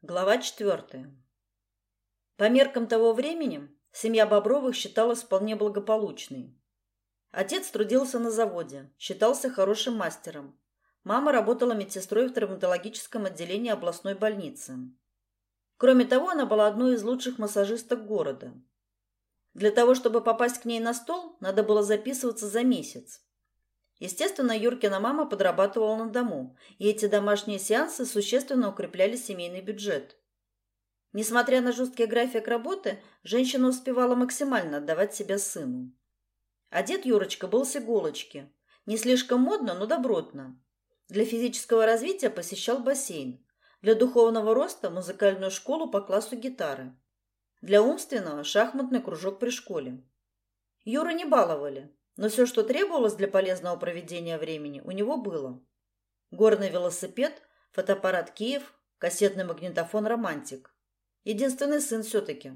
Глава четвертая. По меркам того времени семья Бобровых считалась вполне благополучной. Отец трудился на заводе, считался хорошим мастером. Мама работала медсестрой в травматологическом отделении областной больницы. Кроме того, она была одной из лучших массажисток города. Для того, чтобы попасть к ней на стол, надо было записываться за месяц. Естественно, Юркина мама подрабатывала на дому, и эти домашние сеансы существенно укрепляли семейный бюджет. Несмотря на жесткий график работы, женщина успевала максимально отдавать себя сыну. Одет Юрочка был с иголочки. Не слишком модно, но добротно. Для физического развития посещал бассейн. Для духовного роста – музыкальную школу по классу гитары. Для умственного – шахматный кружок при школе. Юру не баловали, но все, что требовалось для полезного проведения времени, у него было. Горный велосипед, фотоаппарат Киев, кассетный магнитофон «Романтик». Единственный сын все-таки.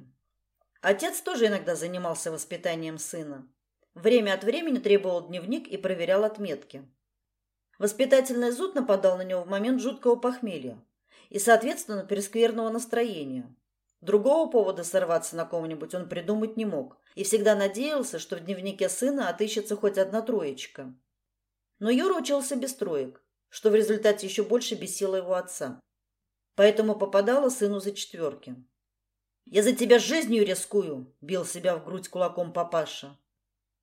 Отец тоже иногда занимался воспитанием сына. Время от времени требовал дневник и проверял отметки. Воспитательный зуд нападал на него в момент жуткого похмелья и, соответственно, перескверного настроения. Другого повода сорваться на кого-нибудь он придумать не мог и всегда надеялся, что в дневнике сына отыщется хоть одна троечка. Но Юра учился без троек, что в результате еще больше бесило его отца. Поэтому попадало сыну за четверки. «Я за тебя жизнью рискую!» – бил себя в грудь кулаком папаша.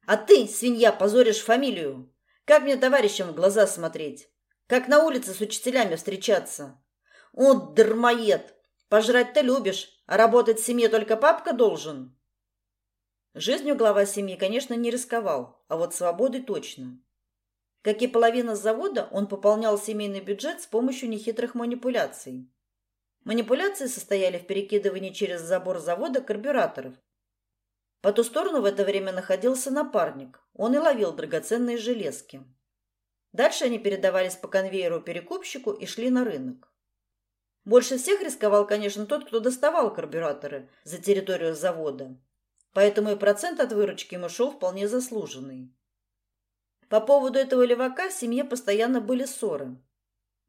«А ты, свинья, позоришь фамилию! Как мне товарищам в глаза смотреть? Как на улице с учителями встречаться? О, дармоед! Пожрать ты любишь, работать в семье только папка должен. Жизнью глава семьи, конечно, не рисковал, а вот свободой точно. Как и половина завода, он пополнял семейный бюджет с помощью нехитрых манипуляций. Манипуляции состояли в перекидывании через забор завода карбюраторов. По ту сторону в это время находился напарник. Он и ловил драгоценные железки. Дальше они передавались по конвейеру перекупщику и шли на рынок. Больше всех рисковал, конечно, тот, кто доставал карбюраторы за территорию завода. Поэтому и процент от выручки ему шел вполне заслуженный. По поводу этого левака в семье постоянно были ссоры.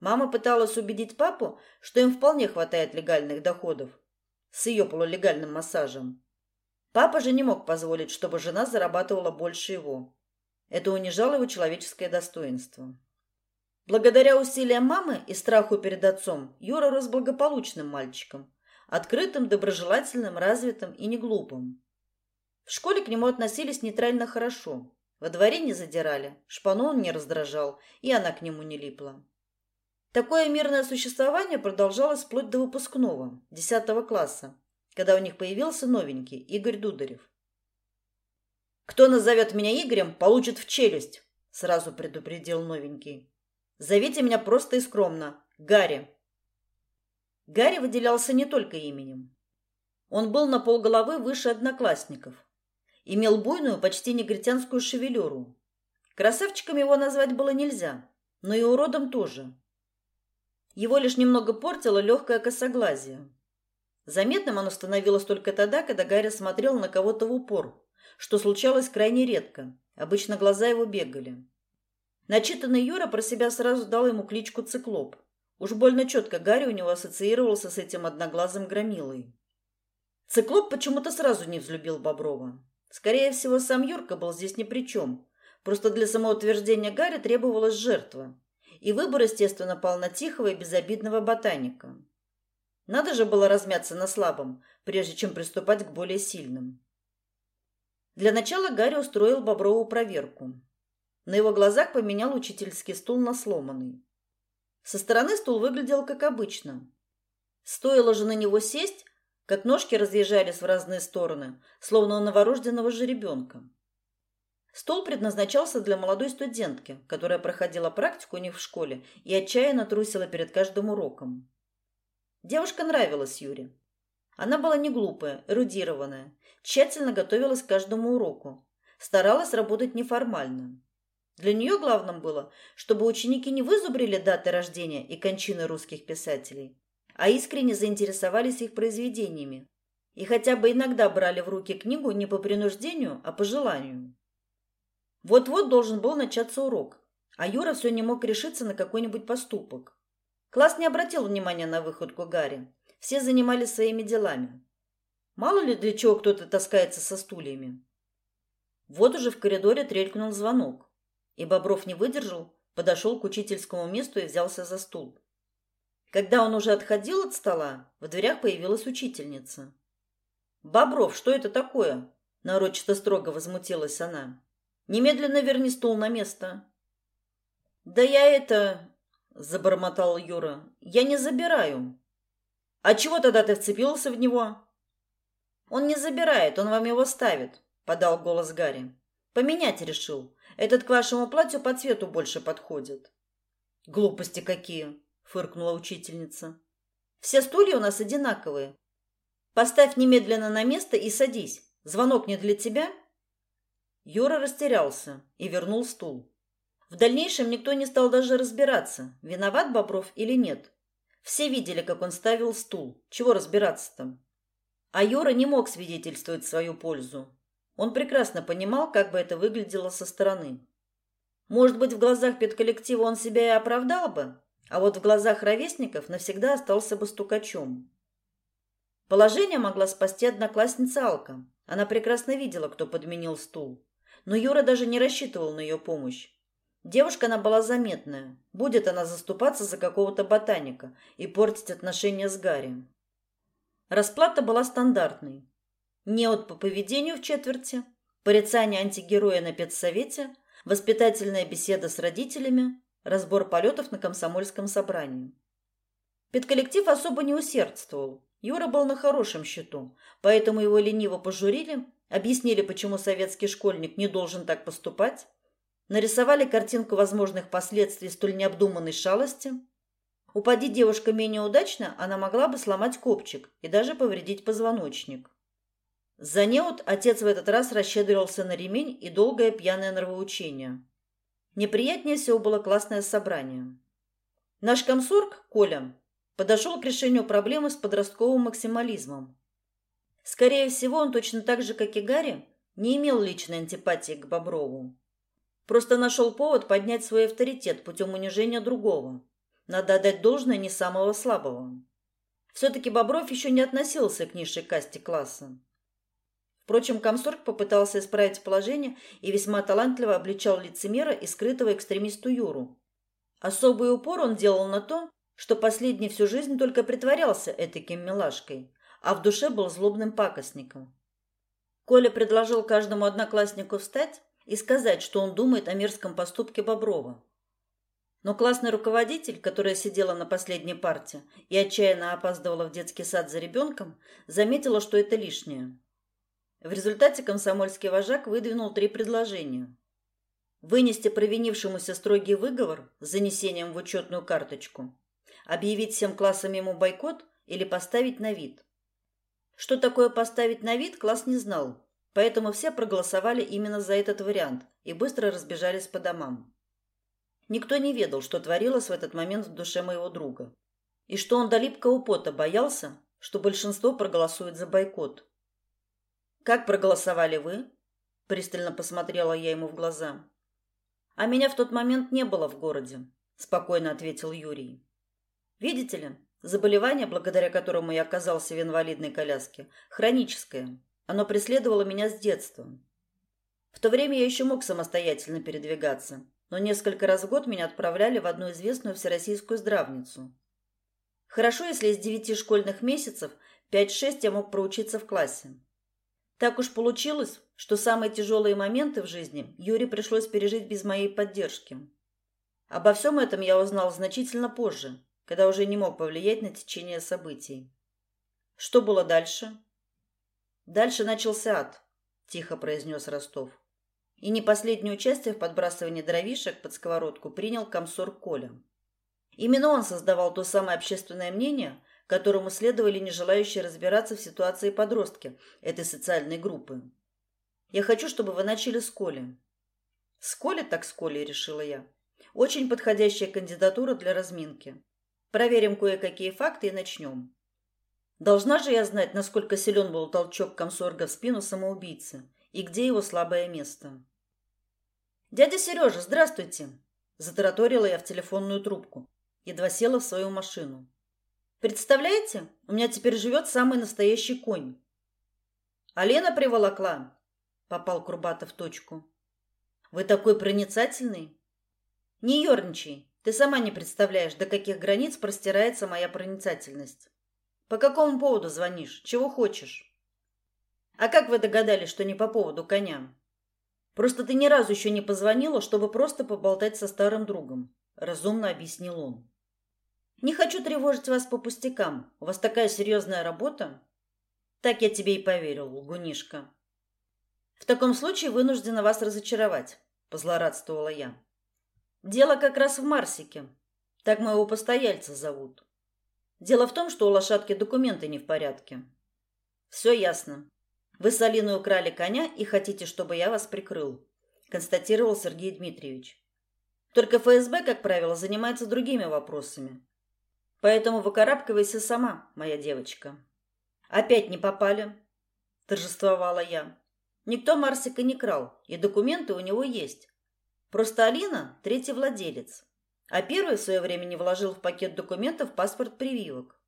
Мама пыталась убедить папу, что им вполне хватает легальных доходов с ее полулегальным массажем. Папа же не мог позволить, чтобы жена зарабатывала больше его. Это унижало его человеческое достоинство. Благодаря усилиям мамы и страху перед отцом Юра рос благополучным мальчиком, открытым, доброжелательным, развитым и неглупым. В школе к нему относились нейтрально хорошо. Во дворе не задирали, шпану он не раздражал, и она к нему не липла. Такое мирное существование продолжалось вплоть до выпускного, 10 класса, когда у них появился новенький Игорь Дударев. «Кто назовет меня Игорем, получит в челюсть», — сразу предупредил новенький. Зовите меня просто и скромно Гарри. Гарри выделялся не только именем. Он был на полголовы выше одноклассников. Имел буйную, почти негритянскую шевелюру. Красавчиком его назвать было нельзя, но и уродом тоже. Его лишь немного портило легкое косоглазие. Заметным оно становилось только тогда, когда Гарри смотрел на кого-то в упор, что случалось крайне редко. Обычно глаза его бегали. Начитанный Юра про себя сразу дал ему кличку Циклоп. Уж больно четко Гарри у него ассоциировался с этим одноглазым громилой. Циклоп почему-то сразу не взлюбил Боброва. Скорее всего, сам Юрка был здесь ни при чем. Просто для самоутверждения Гарри требовалась жертва. И выбор, естественно, пал на тихого и безобидного ботаника. Надо же было размяться на слабом, прежде чем приступать к более сильным. Для начала Гарри устроил Боброву проверку. На его глазах поменял учительский стул на сломанный. Со стороны стул выглядел как обычно. Стоило же на него сесть, как ножки разъезжались в разные стороны, словно у новорожденного жеребенка. Стол предназначался для молодой студентки, которая проходила практику них в школе и отчаянно трусила перед каждым уроком. Девушка нравилась Юре. Она была не глупая, эрудированная, тщательно готовилась к каждому уроку, старалась работать неформально. Для нее главным было, чтобы ученики не вызубрили даты рождения и кончины русских писателей, а искренне заинтересовались их произведениями и хотя бы иногда брали в руки книгу не по принуждению, а по желанию. Вот-вот должен был начаться урок, а Юра все не мог решиться на какой-нибудь поступок. Класс не обратил внимания на выходку Гарри. все занимались своими делами. Мало ли для чего кто-то таскается со стульями. Вот уже в коридоре трелькнул звонок, и Бобров не выдержал, подошел к учительскому месту и взялся за стул. Когда он уже отходил от стола, в дверях появилась учительница. «Бобров, что это такое?» – нарочито строго возмутилась она. «Немедленно верни стул на место». «Да я это...» – забормотал Юра. «Я не забираю». «А чего тогда ты вцепился в него?» «Он не забирает, он вам его ставит», – подал голос Гарри. «Поменять решил. Этот к вашему платью по цвету больше подходит». «Глупости какие!» – фыркнула учительница. «Все стулья у нас одинаковые. Поставь немедленно на место и садись. Звонок не для тебя?» Юра растерялся и вернул стул. В дальнейшем никто не стал даже разбираться, виноват Бобров или нет. Все видели, как он ставил стул. Чего разбираться-то? А Юра не мог свидетельствовать свою пользу. Он прекрасно понимал, как бы это выглядело со стороны. Может быть, в глазах педколлектива он себя и оправдал бы, а вот в глазах ровесников навсегда остался бы стукачом. Положение могла спасти одноклассница Алка. Она прекрасно видела, кто подменил стул. Но Юра даже не рассчитывал на ее помощь. Девушка она была заметная. Будет она заступаться за какого-то ботаника и портить отношения с Гарри. Расплата была стандартной. Неот по поведению в четверти, порицание антигероя на педсовете, воспитательная беседа с родителями, разбор полетов на комсомольском собрании. Педколлектив особо не усердствовал. Юра был на хорошем счету, поэтому его лениво пожурили, объяснили, почему советский школьник не должен так поступать, нарисовали картинку возможных последствий столь необдуманной шалости. Упади девушка менее удачно, она могла бы сломать копчик и даже повредить позвоночник. За неуд отец в этот раз расщедрился на ремень и долгое пьяное нравоучение. Неприятнее всего было классное собрание. Наш комсорг, Коля, подошел к решению проблемы с подростковым максимализмом. Скорее всего, он точно так же, как и Гарри, не имел личной антипатии к Боброву. Просто нашел повод поднять свой авторитет путем унижения другого. Надо отдать должное не самого слабого. Все-таки Бобров еще не относился к низшей касте класса. Впрочем, комсорг попытался исправить положение и весьма талантливо обличал лицемера и скрытого экстремисту Юру. Особый упор он делал на то, что последний всю жизнь только притворялся этаким милашкой, а в душе был злобным пакостником. Коля предложил каждому однокласснику встать и сказать, что он думает о мерзком поступке Боброва. Но классный руководитель, которая сидела на последней парте и отчаянно опаздывала в детский сад за ребенком, заметила, что это лишнее. В результате комсомольский вожак выдвинул три предложения. Вынести провинившемуся строгий выговор с занесением в учетную карточку, Объявить всем классам ему бойкот или поставить на вид? Что такое поставить на вид, класс не знал, поэтому все проголосовали именно за этот вариант и быстро разбежались по домам. Никто не ведал, что творилось в этот момент в душе моего друга, и что он до липкого пота боялся, что большинство проголосует за бойкот. Как проголосовали вы? Пристально посмотрела я ему в глаза. А меня в тот момент не было в городе, спокойно ответил Юрий. Видите ли, заболевание, благодаря которому я оказался в инвалидной коляске, хроническое. Оно преследовало меня с детства. В то время я еще мог самостоятельно передвигаться, но несколько раз в год меня отправляли в одну известную всероссийскую здравницу. Хорошо, если из девяти школьных месяцев пять-шесть я мог проучиться в классе. Так уж получилось, что самые тяжелые моменты в жизни Юре пришлось пережить без моей поддержки. Обо всем этом я узнал значительно позже, когда уже не мог повлиять на течение событий. Что было дальше? Дальше начался ад, тихо произнес Ростов. И не последнее участие в подбрасывании дровишек под сковородку принял комсорг Коля. Именно он создавал то самое общественное мнение, которому следовали не желающие разбираться в ситуации подростки этой социальной группы. Я хочу, чтобы вы начали с Коли. С Коли так с Коли, решила я. Очень подходящая кандидатура для разминки. Проверим кое-какие факты и начнем. Должна же я знать, насколько силен был толчок комсорга в спину самоубийцы и где его слабое место. «Дядя Сережа, здравствуйте!» Затараторила я в телефонную трубку. Едва села в свою машину. Представляете, у меня теперь живет самый настоящий конь. Алена приволокла. Попал Курбатов в точку. Вы такой проницательный. Не ерничай. Ты сама не представляешь, до каких границ простирается моя проницательность. По какому поводу звонишь? Чего хочешь? А как вы догадались, что не по поводу коня? Просто ты ни разу еще не позвонила, чтобы просто поболтать со старым другом, разумно объяснил он. Не хочу тревожить вас по пустякам. У вас такая серьезная работа. Так я тебе и поверил, лгунишка. В таком случае вынуждена вас разочаровать, позлорадствовала я. Дело как раз в Марсике. Так моего постояльца зовут. Дело в том, что у лошадки документы не в порядке. Все ясно. Вы с Алиной украли коня и хотите, чтобы я вас прикрыл, констатировал Сергей Дмитриевич. Только ФСБ, как правило, занимается другими вопросами. Поэтому выкарабкивайся сама, моя девочка. Опять не попали, торжествовала я. Никто Марсика не крал, и документы у него есть. Просто Алина третий владелец, а первый в свое время не вложил в пакет документов паспорт прививок.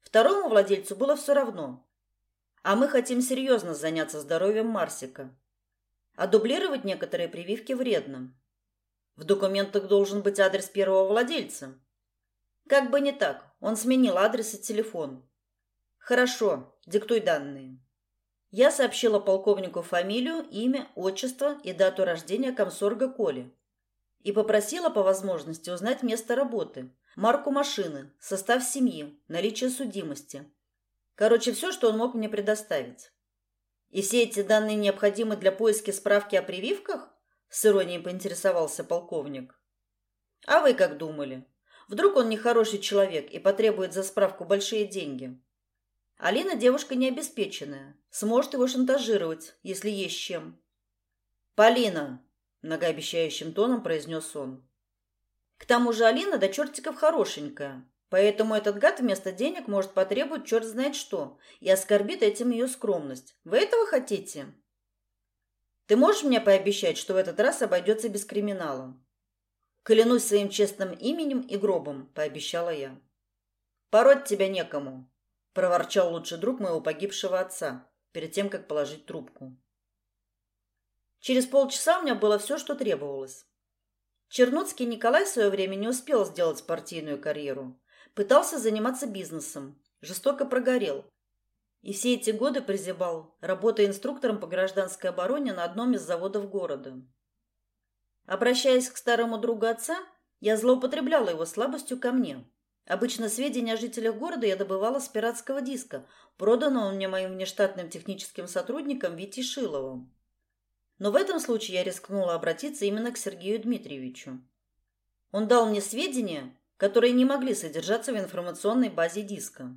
Второму владельцу было все равно. А мы хотим серьезно заняться здоровьем Марсика. А дублировать некоторые прививки вредно. В документах должен быть адрес первого владельца. Как бы не так, он сменил адрес и телефон. Хорошо, диктуй данные. Я сообщила полковнику фамилию, имя, отчество и дату рождения комсорга Коли и попросила по возможности узнать место работы, марку машины, состав семьи, наличие судимости. Короче, все, что он мог мне предоставить. И все эти данные необходимы для поиска справки о прививках? С иронией поинтересовался полковник. А вы как думали? Вдруг он нехороший человек и потребует за справку большие деньги. Алина девушка необеспеченная, сможет его шантажировать, если есть чем. Полина, многообещающим тоном произнес он. К тому же Алина до чертиков хорошенькая, поэтому этот гад вместо денег может потребовать черт знает что и оскорбит этим ее скромность. Вы этого хотите? Ты можешь мне пообещать, что в этот раз обойдется без криминала? Клянусь своим честным именем и гробом, пообещала я. Пороть тебя некому, проворчал лучший друг моего погибшего отца, перед тем как положить трубку. Через полчаса у меня было все, что требовалось. Чернуцкий Николай в свое время не успел сделать спортивную карьеру, пытался заниматься бизнесом, жестоко прогорел. И все эти годы прозябал, работая инструктором по гражданской обороне на одном из заводов города. Обращаясь к старому другу отца, я злоупотребляла его слабостью ко мне. Обычно сведения о жителях города я добывала с пиратского диска, проданного мне моим внештатным техническим сотрудником Витей Шиловым. Но в этом случае я рискнула обратиться именно к Сергею Дмитриевичу. Он дал мне сведения, которые не могли содержаться в информационной базе диска.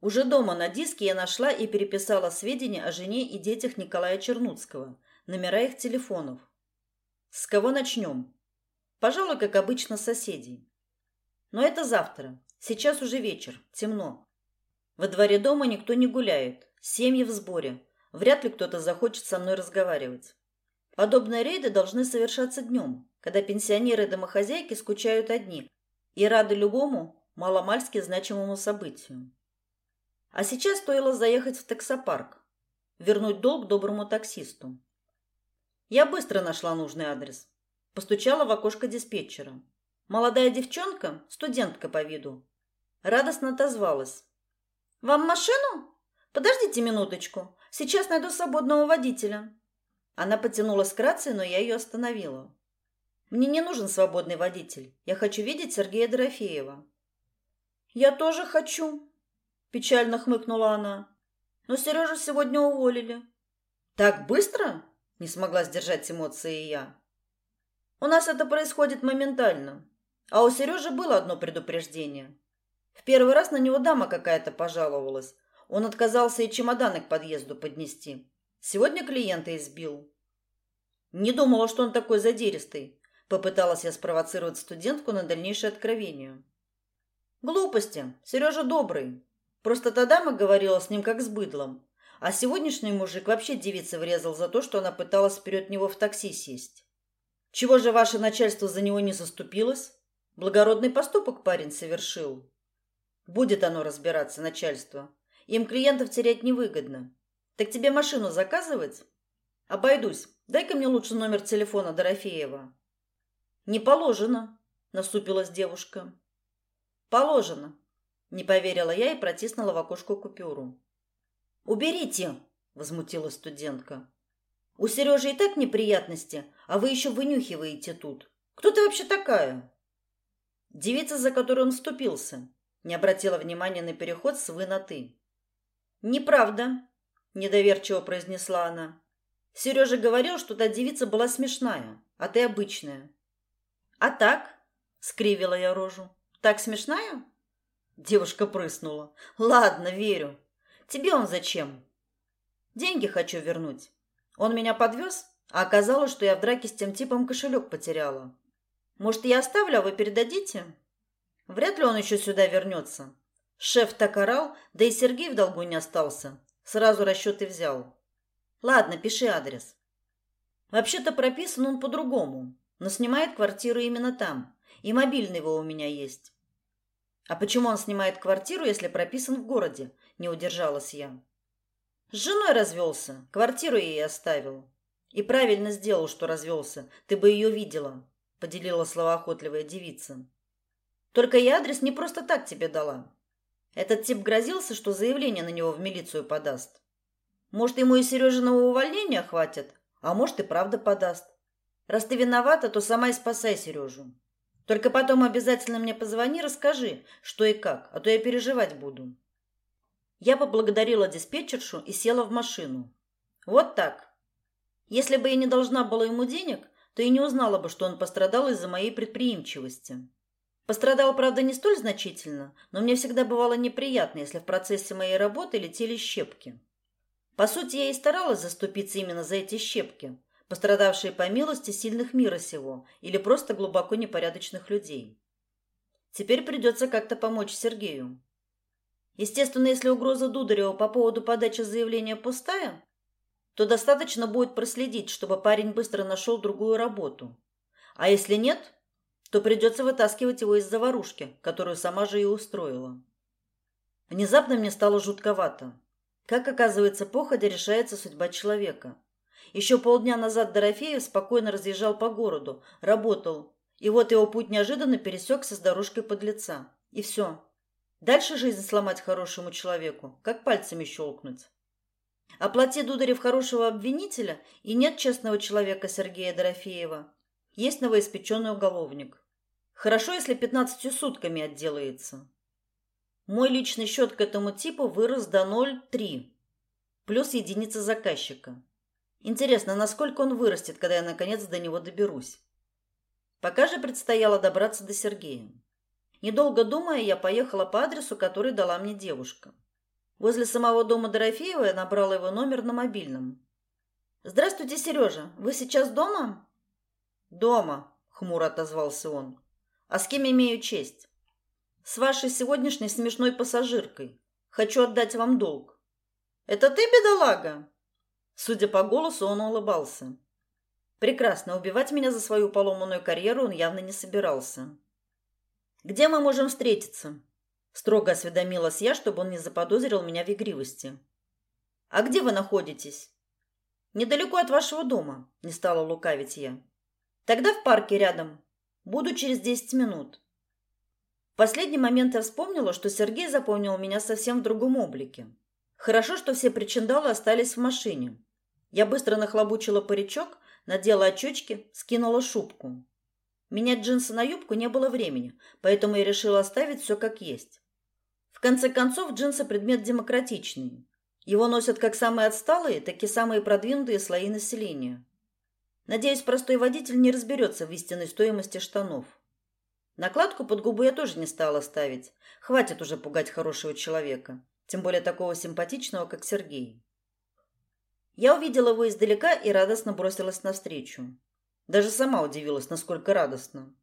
Уже дома на диске я нашла и переписала сведения о жене и детях Николая Чернуцкого, номера их телефонов. С кого начнем? Пожалуй, как обычно, соседей. Но это завтра. Сейчас уже вечер, темно. Во дворе дома никто не гуляет, семьи в сборе. Вряд ли кто-то захочет со мной разговаривать. Подобные рейды должны совершаться днем, когда пенсионеры и домохозяйки скучают одни и рады любому маломальски значимому событию. А сейчас стоило заехать в таксопарк, вернуть долг доброму таксисту. Я быстро нашла нужный адрес. Постучала в окошко диспетчера. Молодая девчонка, студентка по виду, радостно отозвалась. «Вам машину? Подождите минуточку. Сейчас найду свободного водителя». Она потянулась к рации, но я ее остановила. «Мне не нужен свободный водитель. Я хочу видеть Сергея Дорофеева». «Я тоже хочу», – печально хмыкнула она. «Но Сережу сегодня уволили». «Так быстро?» Не смогла сдержать эмоции я. У нас это происходит моментально. А у Сережи было одно предупреждение. В первый раз на него дама какая-то пожаловалась. Он отказался и чемоданы к подъезду поднести. Сегодня клиента избил. Не думала, что он такой задиристый. Попыталась я спровоцировать студентку на дальнейшее откровение. Глупости. Сережа добрый. Просто та дама говорила с ним как с быдлом. А сегодняшний мужик вообще девице врезал за то, что она пыталась вперед него в такси сесть. Чего же ваше начальство за него не заступилось? Благородный поступок парень совершил. Будет оно разбираться, начальство. Им клиентов терять невыгодно. Так тебе машину заказывать? Обойдусь. Дай-ка мне лучше номер телефона Дорофеева. Не положено, насупилась девушка. Положено. Не поверила я и протиснула в окошко купюру. Уберите, возмутилась студентка. У Сережи и так неприятности, а вы еще вынюхиваете тут. Кто ты вообще такая? Девица, за которую он вступился, не обратила внимания на переход с вы на ты. Неправда, недоверчиво произнесла она. Сережа говорил, что та девица была смешная, а ты обычная. А так? скривила я рожу. Так смешная? Девушка прыснула. Ладно, верю. Тебе он зачем? Деньги хочу вернуть. Он меня подвез, а оказалось, что я в драке с тем типом кошелек потеряла. Может, я оставлю, а вы передадите? Вряд ли он еще сюда вернется. Шеф так орал, да и Сергей в долгу не остался. Сразу расчеты взял. Ладно, пиши адрес. Вообще-то прописан он по-другому, но снимает квартиру именно там. И мобильный его у меня есть. А почему он снимает квартиру, если прописан в городе? Не удержалась я. С женой развелся, квартиру ей оставил. И правильно сделал, что развелся. Ты бы ее видела, поделила словоохотливая девица. Только я адрес не просто так тебе дала. Этот тип грозился, что заявление на него в милицию подаст. Может, ему и Сережиного увольнения хватит, а может и правда подаст. Раз ты виновата, то сама и спасай Сережу. Только потом обязательно мне позвони, расскажи, что и как, а то я переживать буду. Я поблагодарила диспетчершу и села в машину. Вот так. Если бы я не должна была ему денег, то и не узнала бы, что он пострадал из-за моей предприимчивости. Пострадал, правда, не столь значительно, но мне всегда бывало неприятно, если в процессе моей работы летели щепки. По сути, я и старалась заступиться именно за эти щепки, пострадавшие по милости сильных мира сего или просто глубоко непорядочных людей. Теперь придется как-то помочь Сергею. Естественно, если угроза Дударева по поводу подачи заявления пустая, то достаточно будет проследить, чтобы парень быстро нашел другую работу. А если нет, то придется вытаскивать его из заварушки, которую сама же и устроила. Внезапно мне стало жутковато. Как оказывается, походя решается судьба человека. Еще полдня назад Дорофеев спокойно разъезжал по городу, работал, и вот его путь неожиданно пересекся с дорожкой подлеца. И все. Дальше жизнь сломать хорошему человеку, как пальцами щелкнуть. Оплати Дударев хорошего обвинителя, и нет честного человека Сергея Дорофеева. Есть новоиспеченный уголовник. Хорошо, если пятнадцатью сутками отделается. Мой личный счет к этому типу вырос до 0,3, плюс единица заказчика. Интересно, насколько он вырастет, когда я наконец до него доберусь. Пока же предстояло добраться до Сергея. Недолго думая, я поехала по адресу, который дала мне девушка. Возле самого дома Дорофеева я набрала его номер на мобильном. Здравствуйте, Сережа. Вы сейчас дома? Дома, хмуро отозвался он. А с кем имею честь? С вашей сегодняшней смешной пассажиркой. Хочу отдать вам долг. Это ты, бедолага? Судя по голосу, он улыбался. Прекрасно, убивать меня за свою поломанную карьеру он явно не собирался. Где мы можем встретиться? Строго осведомилась я, чтобы он не заподозрил меня в игривости. А где вы находитесь? Недалеко от вашего дома, не стала лукавить я. Тогда в парке рядом. Буду через десять минут. В последний момент я вспомнила, что Сергей запомнил меня совсем в другом облике. Хорошо, что все причиндалы остались в машине. Я быстро нахлобучила паричок, надела очечки, скинула шубку. Менять джинсы на юбку не было времени, поэтому я решила оставить все как есть. В конце концов, джинсы предмет демократичный. Его носят как самые отсталые, так и самые продвинутые слои населения. Надеюсь, простой водитель не разберется в истинной стоимости штанов. Накладку под губу я тоже не стала ставить. Хватит уже пугать хорошего человека, тем более такого симпатичного, как Сергей. Я увидела его издалека и радостно бросилась навстречу. Даже сама удивилась, насколько радостно.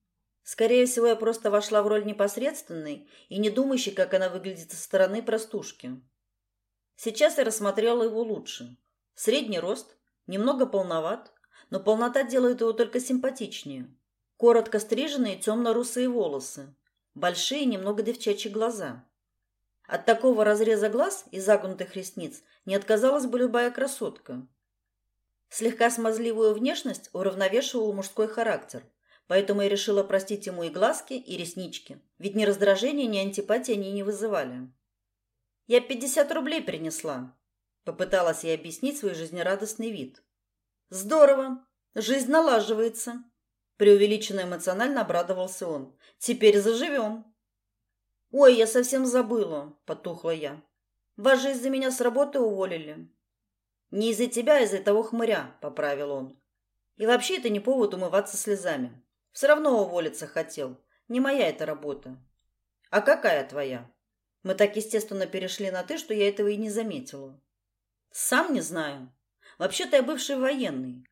Скорее всего, я просто вошла в роль непосредственной и не думающей, как она выглядит со стороны простушки. Сейчас я рассмотрела его лучше. Средний рост, немного полноват, но полнота делает его только симпатичнее. Коротко стриженные темно-русые волосы, большие, немного девчачьи глаза. От такого разреза глаз и загнутых ресниц не отказалась бы любая красотка. Слегка смазливую внешность уравновешивал мужской характер, поэтому я решила простить ему и глазки, и реснички, ведь ни раздражения, ни антипатии они не вызывали. «Я пятьдесят рублей принесла», — попыталась я объяснить свой жизнерадостный вид. «Здорово! Жизнь налаживается!» Преувеличенно эмоционально обрадовался он. «Теперь заживем!» «Ой, я совсем забыла!» — потухла я. «Вас же из-за меня с работы уволили!» Не из-за тебя, а из-за того хмыря, поправил он. И вообще это не повод умываться слезами. Все равно уволиться хотел. Не моя эта работа. А какая твоя? Мы так естественно перешли на ты, что я этого и не заметила. Сам не знаю. Вообще-то я бывший военный.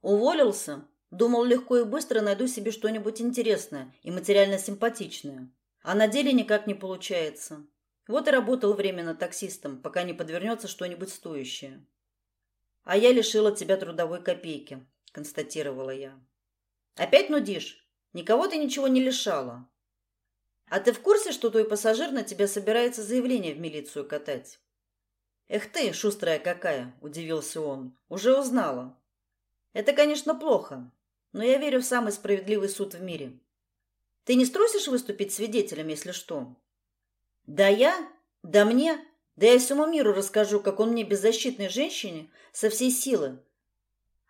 Уволился, думал легко и быстро найду себе что-нибудь интересное и материально симпатичное. А на деле никак не получается. Вот и работал временно таксистом, пока не подвернется что-нибудь стоящее. А я лишила тебя трудовой копейки, констатировала я. Опять нудишь? Никого ты ничего не лишала. А ты в курсе, что твой пассажир на тебя собирается заявление в милицию катать? Эх ты, шустрая какая, удивился он. Уже узнала. Это, конечно, плохо, но я верю в самый справедливый суд в мире. Ты не струсишь выступить свидетелем, если что? Да я? Да мне? Да я всему миру расскажу, как он мне беззащитной женщине со всей силы.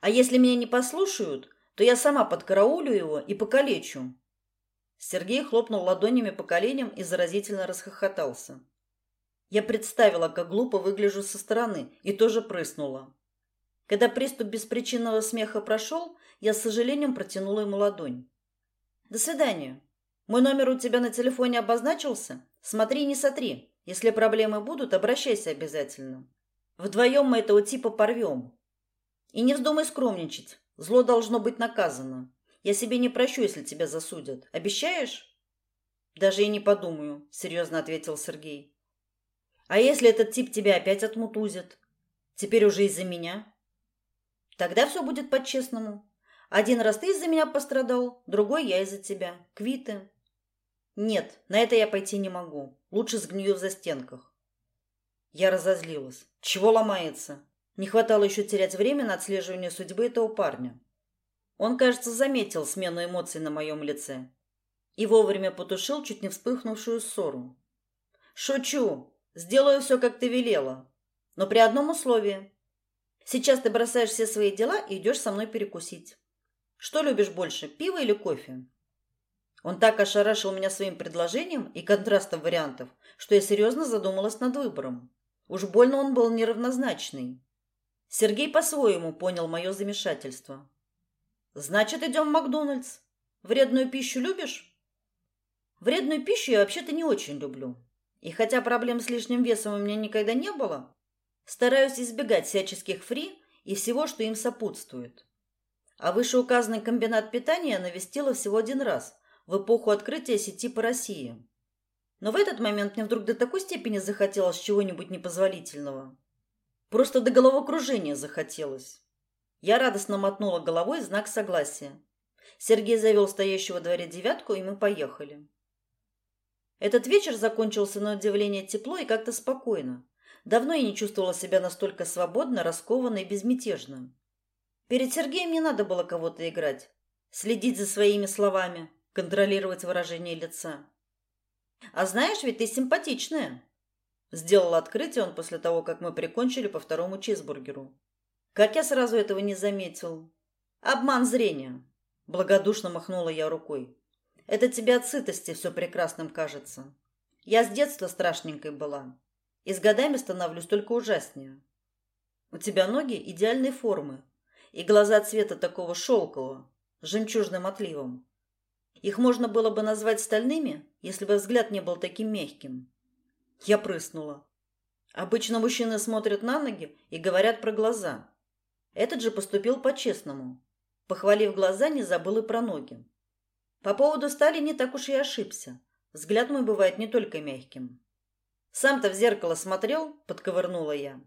А если меня не послушают, то я сама подкараулю его и покалечу. Сергей хлопнул ладонями по коленям и заразительно расхохотался. Я представила, как глупо выгляжу со стороны, и тоже прыснула. Когда приступ беспричинного смеха прошел, я с сожалением протянула ему ладонь. До свидания. Мой номер у тебя на телефоне обозначился? Смотри, не сотри. Если проблемы будут, обращайся обязательно. Вдвоем мы этого типа порвем. И не вздумай скромничать. Зло должно быть наказано. Я себе не прощу, если тебя засудят. Обещаешь? Даже и не подумаю, серьезно ответил Сергей. А если этот тип тебя опять отмутузит? Теперь уже из-за меня? Тогда все будет по-честному. Один раз ты из-за меня пострадал, другой я из-за тебя. Квиты. Нет, на это я пойти не могу. Лучше сгнию в застенках. Я разозлилась. Чего ломается? Не хватало еще терять время на отслеживание судьбы этого парня. Он, кажется, заметил смену эмоций на моем лице и вовремя потушил чуть не вспыхнувшую ссору. Шучу. Сделаю все, как ты велела, но при одном условии. Сейчас ты бросаешь все свои дела и идешь со мной перекусить. Что любишь больше, пиво или кофе? Он так ошарашил меня своим предложением и контрастом вариантов, что я серьезно задумалась над выбором. Уж больно он был неравнозначный. Сергей по-своему понял мое замешательство. Значит, идем в Макдональдс. Вредную пищу любишь? Вредную пищу я вообще-то не очень люблю. И хотя проблем с лишним весом у меня никогда не было, стараюсь избегать всяческих фри и всего, что им сопутствует. А вышеуказанный комбинат питания навестила всего один раз, в эпоху открытия сети по России. Но в этот момент мне вдруг до такой степени захотелось чего-нибудь непозволительного. Просто до головокружения захотелось. Я радостно мотнула головой в знак согласия. Сергей завел стоящего во дворе девятку, и мы поехали. Этот вечер закончился на удивление тепло и как-то спокойно. Давно я не чувствовала себя настолько свободно, раскованно и безмятежно. Перед Сергеем не надо было кого-то играть, следить за своими словами, контролировать выражение лица. А знаешь, ведь ты симпатичная. Сделал открытие он после того, как мы прикончили по второму чизбургеру. Как я сразу этого не заметил? Обман зрения. Благодушно махнула я рукой. Это тебе от сытости все прекрасным кажется. Я с детства страшненькой была. И с годами становлюсь только ужаснее. У тебя ноги идеальной формы, и глаза цвета такого шелкового, с жемчужным отливом. Их можно было бы назвать стальными, если бы взгляд не был таким мягким. Я прыснула. Обычно мужчины смотрят на ноги и говорят про глаза. Этот же поступил по-честному. Похвалив глаза, не забыл и про ноги. По поводу стали не так уж и ошибся. Взгляд мой бывает не только мягким. Сам-то в зеркало смотрел, подковырнула я.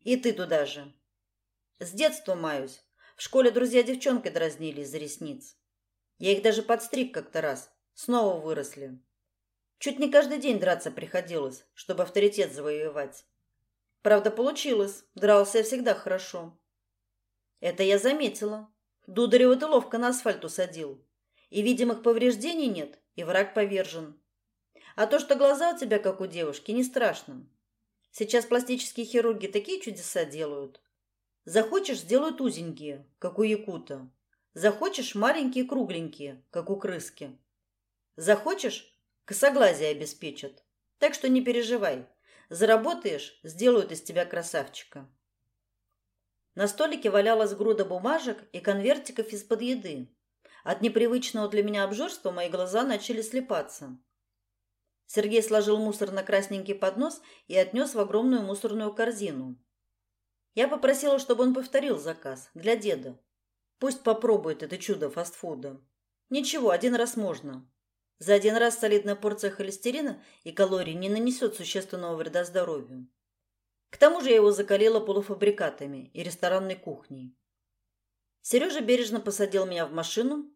И ты туда же. С детства маюсь. В школе друзья девчонкой дразнили из-за ресниц. Я их даже подстриг как-то раз. Снова выросли. Чуть не каждый день драться приходилось, чтобы авторитет завоевать. Правда, получилось. Дрался я всегда хорошо. Это я заметила. Дударева ты ловко на асфальт усадил. И видимых повреждений нет, и враг повержен. А то, что глаза у тебя, как у девушки, не страшно. Сейчас пластические хирурги такие чудеса делают. Захочешь, сделают узенькие, как у якута. Захочешь, маленькие кругленькие, как у крыски. Захочешь, косоглазие обеспечат. Так что не переживай. Заработаешь, сделают из тебя красавчика. На столике валялась груда бумажек и конвертиков из-под еды. От непривычного для меня обжорства мои глаза начали слепаться. Сергей сложил мусор на красненький поднос и отнес в огромную мусорную корзину. Я попросила, чтобы он повторил заказ для деда. Пусть попробует это чудо фастфуда. Ничего, один раз можно. За один раз солидная порция холестерина и калорий не нанесет существенного вреда здоровью. К тому же я его закалила полуфабрикатами и ресторанной кухней. Сережа бережно посадил меня в машину.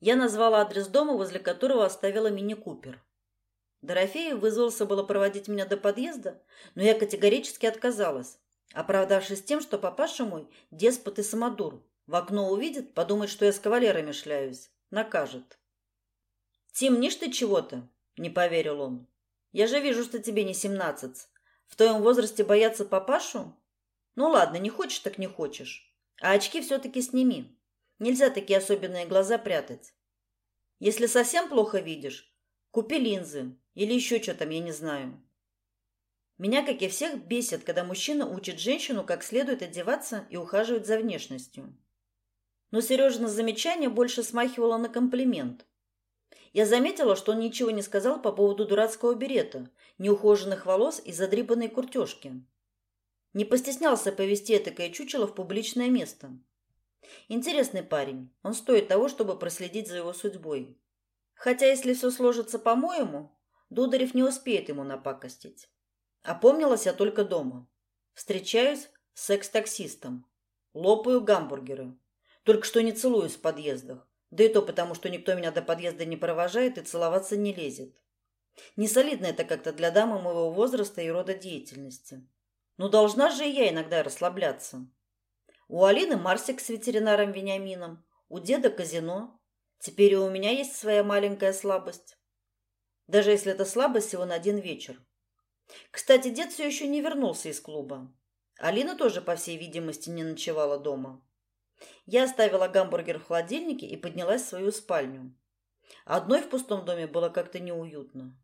Я назвала адрес дома, возле которого оставила мини-купер. Дорофеев вызвался было проводить меня до подъезда, но я категорически отказалась, оправдавшись тем, что папаша мой деспот и самодур. В окно увидит, подумает, что я с кавалерами шляюсь, накажет. Темнишь ты чего-то, не поверил он. Я же вижу, что тебе не семнадцать. В твоем возрасте бояться папашу? Ну ладно, не хочешь, так не хочешь. А очки все-таки сними. Нельзя такие особенные глаза прятать. Если совсем плохо видишь, купи линзы или еще что там, я не знаю. Меня, как и всех, бесит, когда мужчина учит женщину, как следует одеваться и ухаживать за внешностью. Но Сережина замечание больше смахивало на комплимент. Я заметила, что он ничего не сказал по поводу дурацкого берета, неухоженных волос и задрипанной куртежки. Не постеснялся повести этакое чучело в публичное место. Интересный парень. Он стоит того, чтобы проследить за его судьбой. Хотя, если все сложится по-моему, Дударев не успеет ему напакостить. Опомнилась я только дома. Встречаюсь с секс-таксистом. Лопаю гамбургеры. Только что не целуюсь в подъездах. Да и то потому, что никто меня до подъезда не провожает и целоваться не лезет. Не солидно это как-то для дамы моего возраста и рода деятельности. Но должна же я иногда расслабляться. У Алины Марсик с ветеринаром Вениамином, у деда казино. Теперь и у меня есть своя маленькая слабость. Даже если это слабость всего на один вечер. Кстати, дед все еще не вернулся из клуба. Алина тоже, по всей видимости, не ночевала дома. Я оставила гамбургер в холодильнике и поднялась в свою спальню. Одной в пустом доме было как-то неуютно.